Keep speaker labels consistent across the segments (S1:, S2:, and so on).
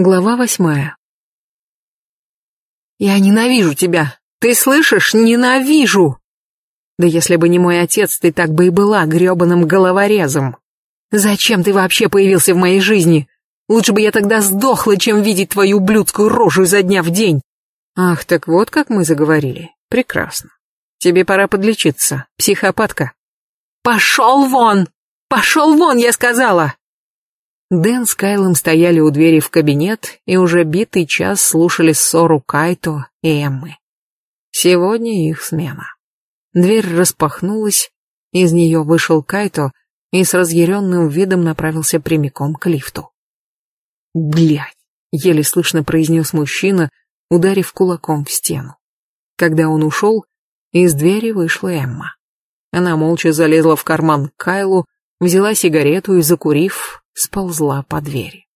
S1: Глава восьмая. «Я ненавижу тебя! Ты слышишь? Ненавижу!» «Да если бы не мой отец, ты так бы и была грёбаным головорезом! Зачем ты вообще появился в моей жизни? Лучше бы я тогда сдохла, чем видеть твою ублюдскую рожу изо дня в день!» «Ах, так вот как мы заговорили. Прекрасно. Тебе пора подлечиться, психопатка». «Пошел вон! Пошел вон, я сказала!» Дэн с Кайлом стояли у двери в кабинет и уже битый час слушали ссору Кайто и Эммы. Сегодня их смена. Дверь распахнулась, из нее вышел Кайто и с разъяренным видом направился прямиком к лифту. «Блядь!» — еле слышно произнес мужчина, ударив кулаком в стену. Когда он ушел, из двери вышла Эмма. Она молча залезла в карман к Кайлу, взяла сигарету и, закурив, сползла по двери.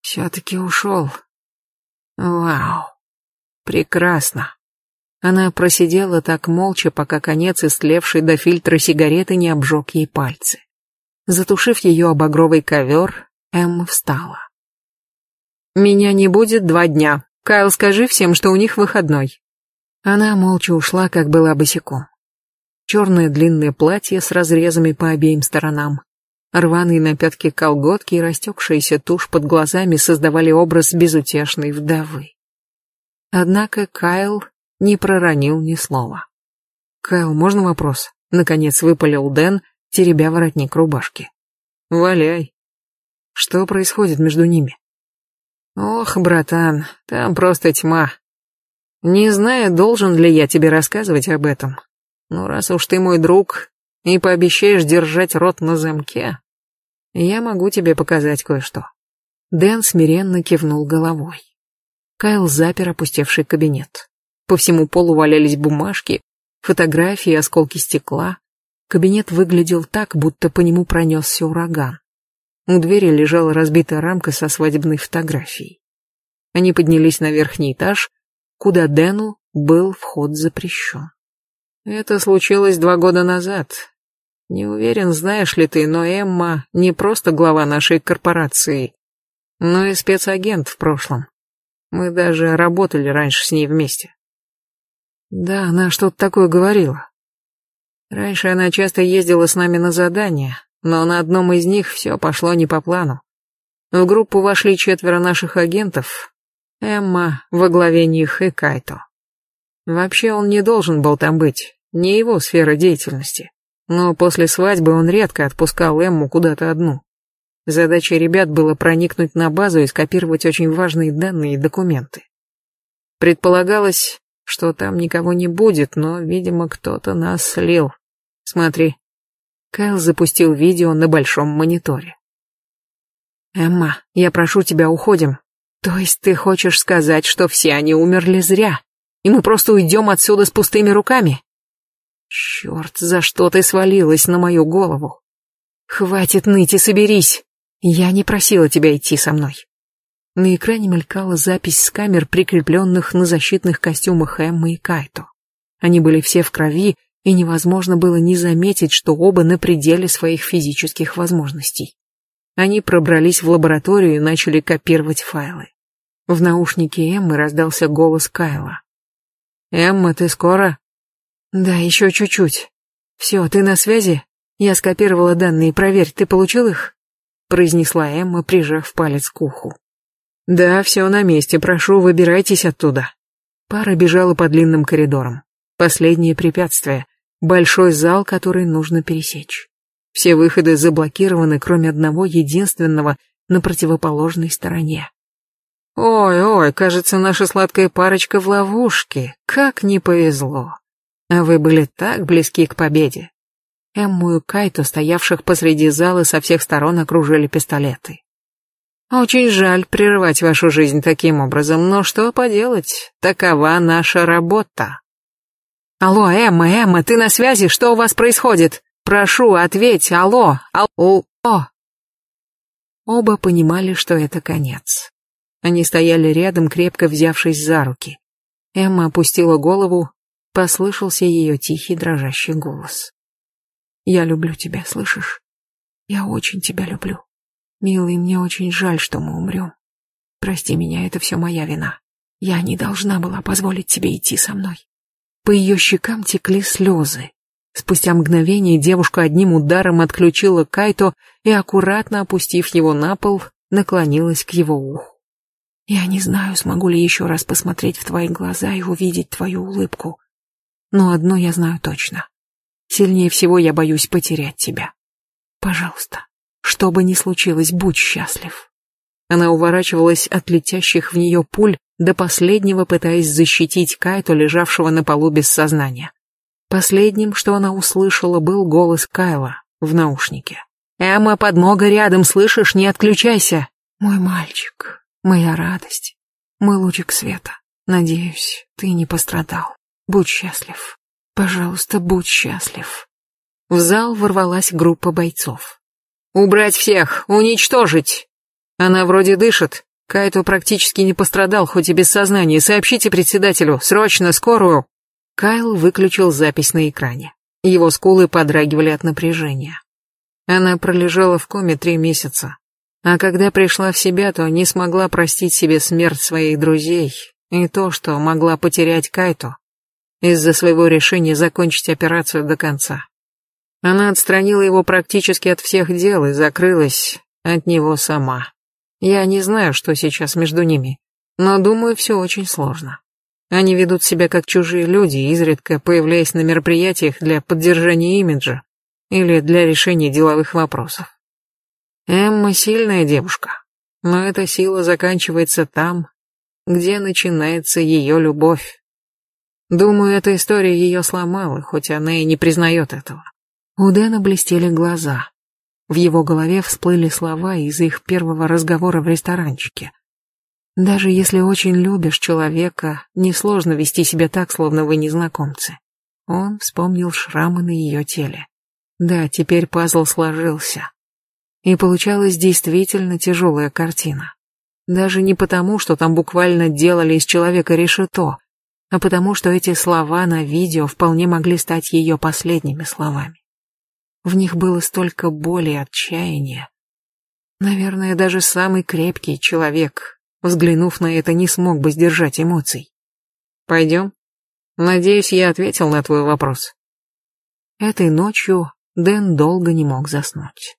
S1: Все-таки ушел. Вау. Прекрасно. Она просидела так молча, пока конец истлевшей до фильтра сигареты не обжег ей пальцы. Затушив ее обогровый ковер, Эмма встала. «Меня не будет два дня. Кайл, скажи всем, что у них выходной». Она молча ушла, как была босиком. Черное длинное платье с разрезами по обеим сторонам, Рваные на пятке колготки и растекшаяся тушь под глазами создавали образ безутешной вдовы. Однако Кайл не проронил ни слова. «Кайл, можно вопрос?» — наконец выпалил Дэн, теребя воротник рубашки. «Валяй. Что происходит между ними?» «Ох, братан, там просто тьма. Не знаю, должен ли я тебе рассказывать об этом. Но раз уж ты мой друг, и пообещаешь держать рот на замке, я могу тебе показать кое-что». Дэн смиренно кивнул головой. Кайл запер опустевший кабинет. По всему полу валялись бумажки, фотографии, осколки стекла. Кабинет выглядел так, будто по нему пронесся ураган. У двери лежала разбитая рамка со свадебной фотографией. Они поднялись на верхний этаж, куда Дэну был вход запрещен. Это случилось два года назад. Не уверен, знаешь ли ты, но Эмма не просто глава нашей корпорации, но и спецагент в прошлом. Мы даже работали раньше с ней вместе. Да, она что-то такое говорила. Раньше она часто ездила с нами на задания, но на одном из них все пошло не по плану. В группу вошли четверо наших агентов, Эмма во главе них и Кайто. Вообще он не должен был там быть, не его сфера деятельности. Но после свадьбы он редко отпускал Эмму куда-то одну. Задачей ребят было проникнуть на базу и скопировать очень важные данные и документы. Предполагалось, что там никого не будет, но, видимо, кто-то нас слил. Смотри. Кайл запустил видео на большом мониторе. «Эмма, я прошу тебя, уходим. То есть ты хочешь сказать, что все они умерли зря, и мы просто уйдем отсюда с пустыми руками?» Черт, за что ты свалилась на мою голову? Хватит ныть и соберись. Я не просила тебя идти со мной. На экране мелькала запись с камер, прикрепленных на защитных костюмах Эммы и Кайто. Они были все в крови, и невозможно было не заметить, что оба на пределе своих физических возможностей. Они пробрались в лабораторию и начали копировать файлы. В наушнике Эммы раздался голос Кайла. «Эмма, ты скоро?» Да, еще чуть-чуть. Все, ты на связи? Я скопировала данные, проверь, ты получил их? Произнесла Эмма, прижав палец к уху. Да, все на месте, прошу, выбирайтесь оттуда. Пара бежала по длинным коридорам. Последнее препятствие. Большой зал, который нужно пересечь. Все выходы заблокированы, кроме одного единственного на противоположной стороне. Ой-ой, кажется, наша сладкая парочка в ловушке. Как не повезло. А вы были так близки к победе. Эмму и Кайто, стоявших посреди зала, со всех сторон окружили пистолеты. Очень жаль прерывать вашу жизнь таким образом, но что поделать, такова наша работа. Алло, Эмма, Эмма, ты на связи? Что у вас происходит? Прошу, ответь, алло, алло. Оба понимали, что это конец. Они стояли рядом, крепко взявшись за руки. Эмма опустила голову, Послышался ее тихий дрожащий голос. «Я люблю тебя, слышишь? Я очень тебя люблю. Милый, мне очень жаль, что мы умрем. Прости меня, это все моя вина. Я не должна была позволить тебе идти со мной. По ее щекам текли слезы. Спустя мгновение девушка одним ударом отключила Кайто и, аккуратно опустив его на пол, наклонилась к его уху. Я не знаю, смогу ли еще раз посмотреть в твои глаза и увидеть твою улыбку. Но одно я знаю точно. Сильнее всего я боюсь потерять тебя. Пожалуйста, что бы ни случилось, будь счастлив. Она уворачивалась от летящих в нее пуль, до последнего пытаясь защитить Кайто, лежавшего на полу без сознания. Последним, что она услышала, был голос Кайла в наушнике. «Эмма, подмога рядом, слышишь? Не отключайся!» «Мой мальчик, моя радость, мой лучик света. Надеюсь, ты не пострадал. Будь счастлив. Пожалуйста, будь счастлив». В зал ворвалась группа бойцов. «Убрать всех! Уничтожить!» Она вроде дышит. Кайто практически не пострадал, хоть и без сознания. Сообщите председателю. Срочно, скорую. Кайл выключил запись на экране. Его скулы подрагивали от напряжения. Она пролежала в коме три месяца. А когда пришла в себя, то не смогла простить себе смерть своих друзей и то, что могла потерять Кайто из-за своего решения закончить операцию до конца. Она отстранила его практически от всех дел и закрылась от него сама. Я не знаю, что сейчас между ними, но думаю, все очень сложно. Они ведут себя как чужие люди, изредка появляясь на мероприятиях для поддержания имиджа или для решения деловых вопросов. Эмма сильная девушка, но эта сила заканчивается там, где начинается ее любовь. Думаю, эта история ее сломала, хоть она и не признает этого. У Дэна блестели глаза. В его голове всплыли слова из их первого разговора в ресторанчике. Даже если очень любишь человека, несложно вести себя так, словно вы незнакомцы. Он вспомнил шрамы на ее теле. Да, теперь пазл сложился. И получалась действительно тяжелая картина. Даже не потому, что там буквально делали из человека решето, а потому, что эти слова на видео вполне могли стать ее последними словами. В них было столько боли и отчаяния. Наверное, даже самый крепкий человек, взглянув на это, не смог бы сдержать эмоций. Пойдем? Надеюсь, я ответил на твой вопрос. Этой ночью Дэн долго не мог заснуть.